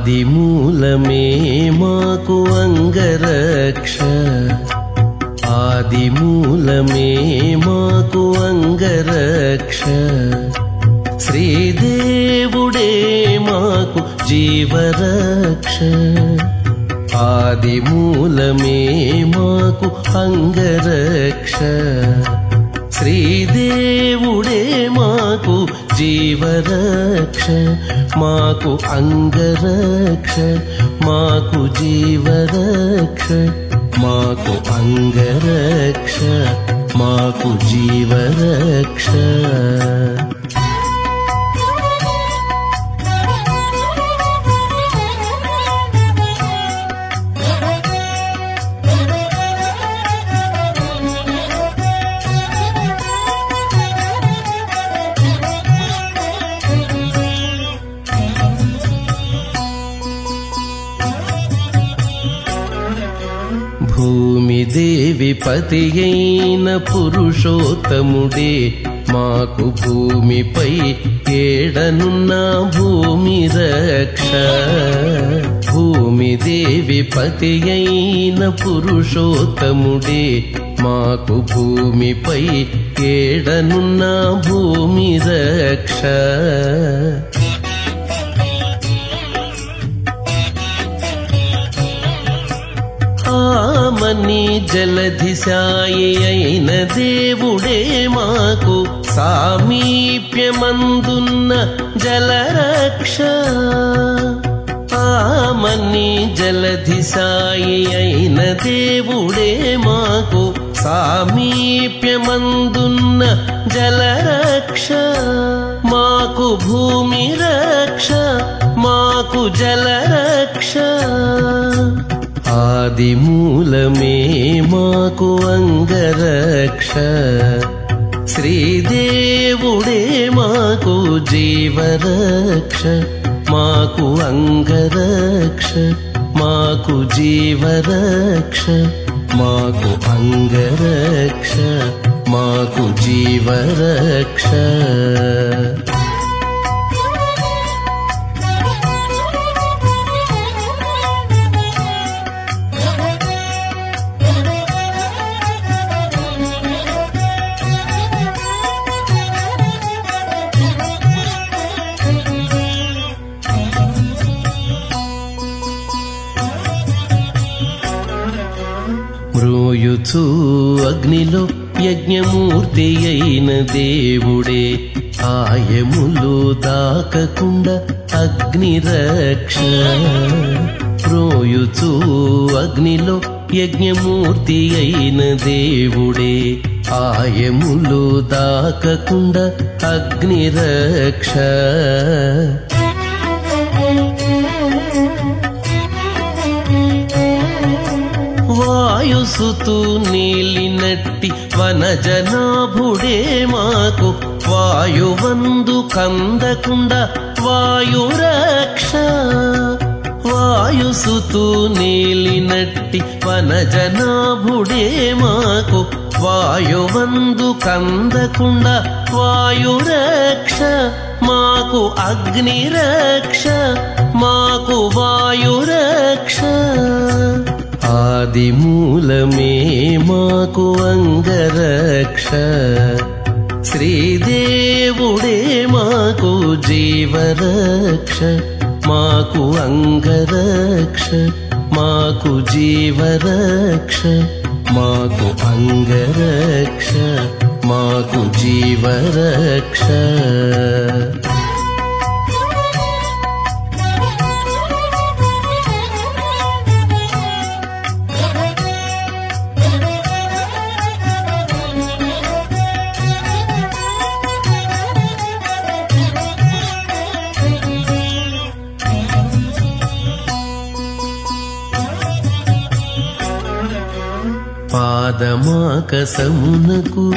ఆదిమూలమే మాకు అంగరక్ష. ఆదిమూలమే మాకు అంగరక్ష. శ్రీదేవుడే మాకు జీవరక్ష. ఆదిమూలమే మాకు అంగరక్ష. శ్రీదేవుడే మాకు जीव रक्ष मातु अङ्ग रक्ष मातु जीव रक्ष मातु పతి అయిన పురుషోత్తముడే మాకు భూమిపై ఏడనున్న భూమి రక్ష భూమిదేవి పతి అయిన పురుషోత్తముడే మాకు భూమిపై ఏడనున్న భూమి రక్ష ఆమని జలధి అయిన దేవుడే మాకు సామీప్యమందున్న జలరక్ష. ఆమని జలధి అయిన దేవుడే మాకు సామీప్యమందున్న జలరక్ష. మాకు భూమి రక్ష మాకు జలరక్ష. ఆదిమూలమే మాకు అంగరక్ష శ్రీదేవుడే మాకు జీవరక్ష మాకు అంగరక్ష మాకు జీవరక్ష మాకు అంగరక్ష మాకు జీవరక్ష మ్రోయుచు అగ్నిలో యజ్ఞమూర్తి అయిన దేవుడే. ఆయములు దాకకుండా అగ్ని రక్ష మ్రోయుచు అగ్నిలో యజ్ఞమూర్తి అయిన దేవుడే. ఆయములు దాకకుండా అగ్ని రక్ష వాయుసుతు నీలినట్టి వనజనాభుడే మాకు వాయువందు కందకుండా వాయురక్ష వాయుసుతు నీలినట్టి వనజనాభుడే మాకు వాయువందు కందకుండా వాయురక్ష మాకు అగ్నిరక్ష మాకు వాయురక్ష ఆదిమూలమే మాకు అంగరక్ష శ్రీదేవుడే మాకు జీవరక్ష మాకు అంగరక్ష మాకు జీవరక్ష మాకు అంగరక్ష మాకు జీవరక్ష పాదమాకసమునకు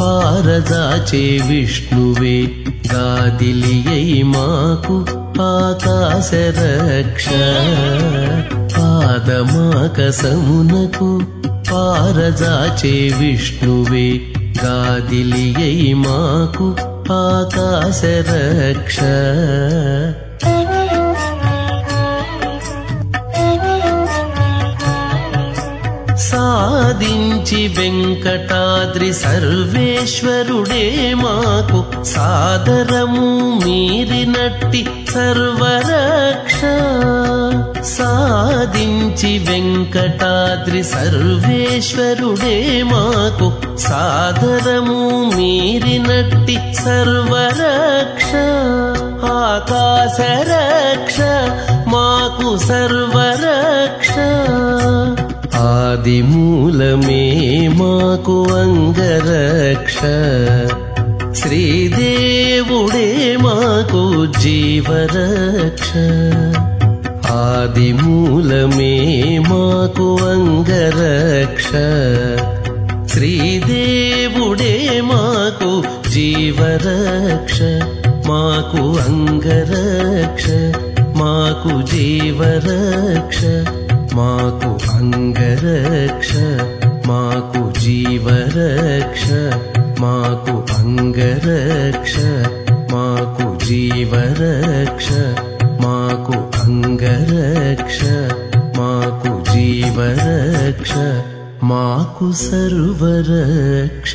పారదాచే విష్ణువే గాదిలియై మాకు ఆకాశరక్ష. పాదమాకసమునకు పారదాచే విష్ణువే గాదిలియై మాకు ఆకాశరక్ష. సాధించి వెంకటాద్రి సర్వేశ్వరుడే మాకు సాదరము మీరినట్టి సర్వరక్ష. సాధించి వెంకటాద్రి సర్వేశ్వరుడే మాకు సాదరము మీరినట్టి సర్వరక్ష. ఆకాశ రక్ష మాకు సర్వరక్ష. ఆది మూలమే మాకు అంగరక్ష. శ్రీదేవుడే మాకు జీవరక్ష. ఆది మూలమే మాకు అంగరక్ష. శ్రీదేవుడే మాకు జీవరక్ష. మాకు అంగరక్ష మాకు జీవరక్ష. मा अङ्गरक्ष मा जीवरक्ष मा अङ्गरक्ष मा जीवरक्ष मा अङ्गरक्ष मा जीवरक्ष मा सरोवरक्ष।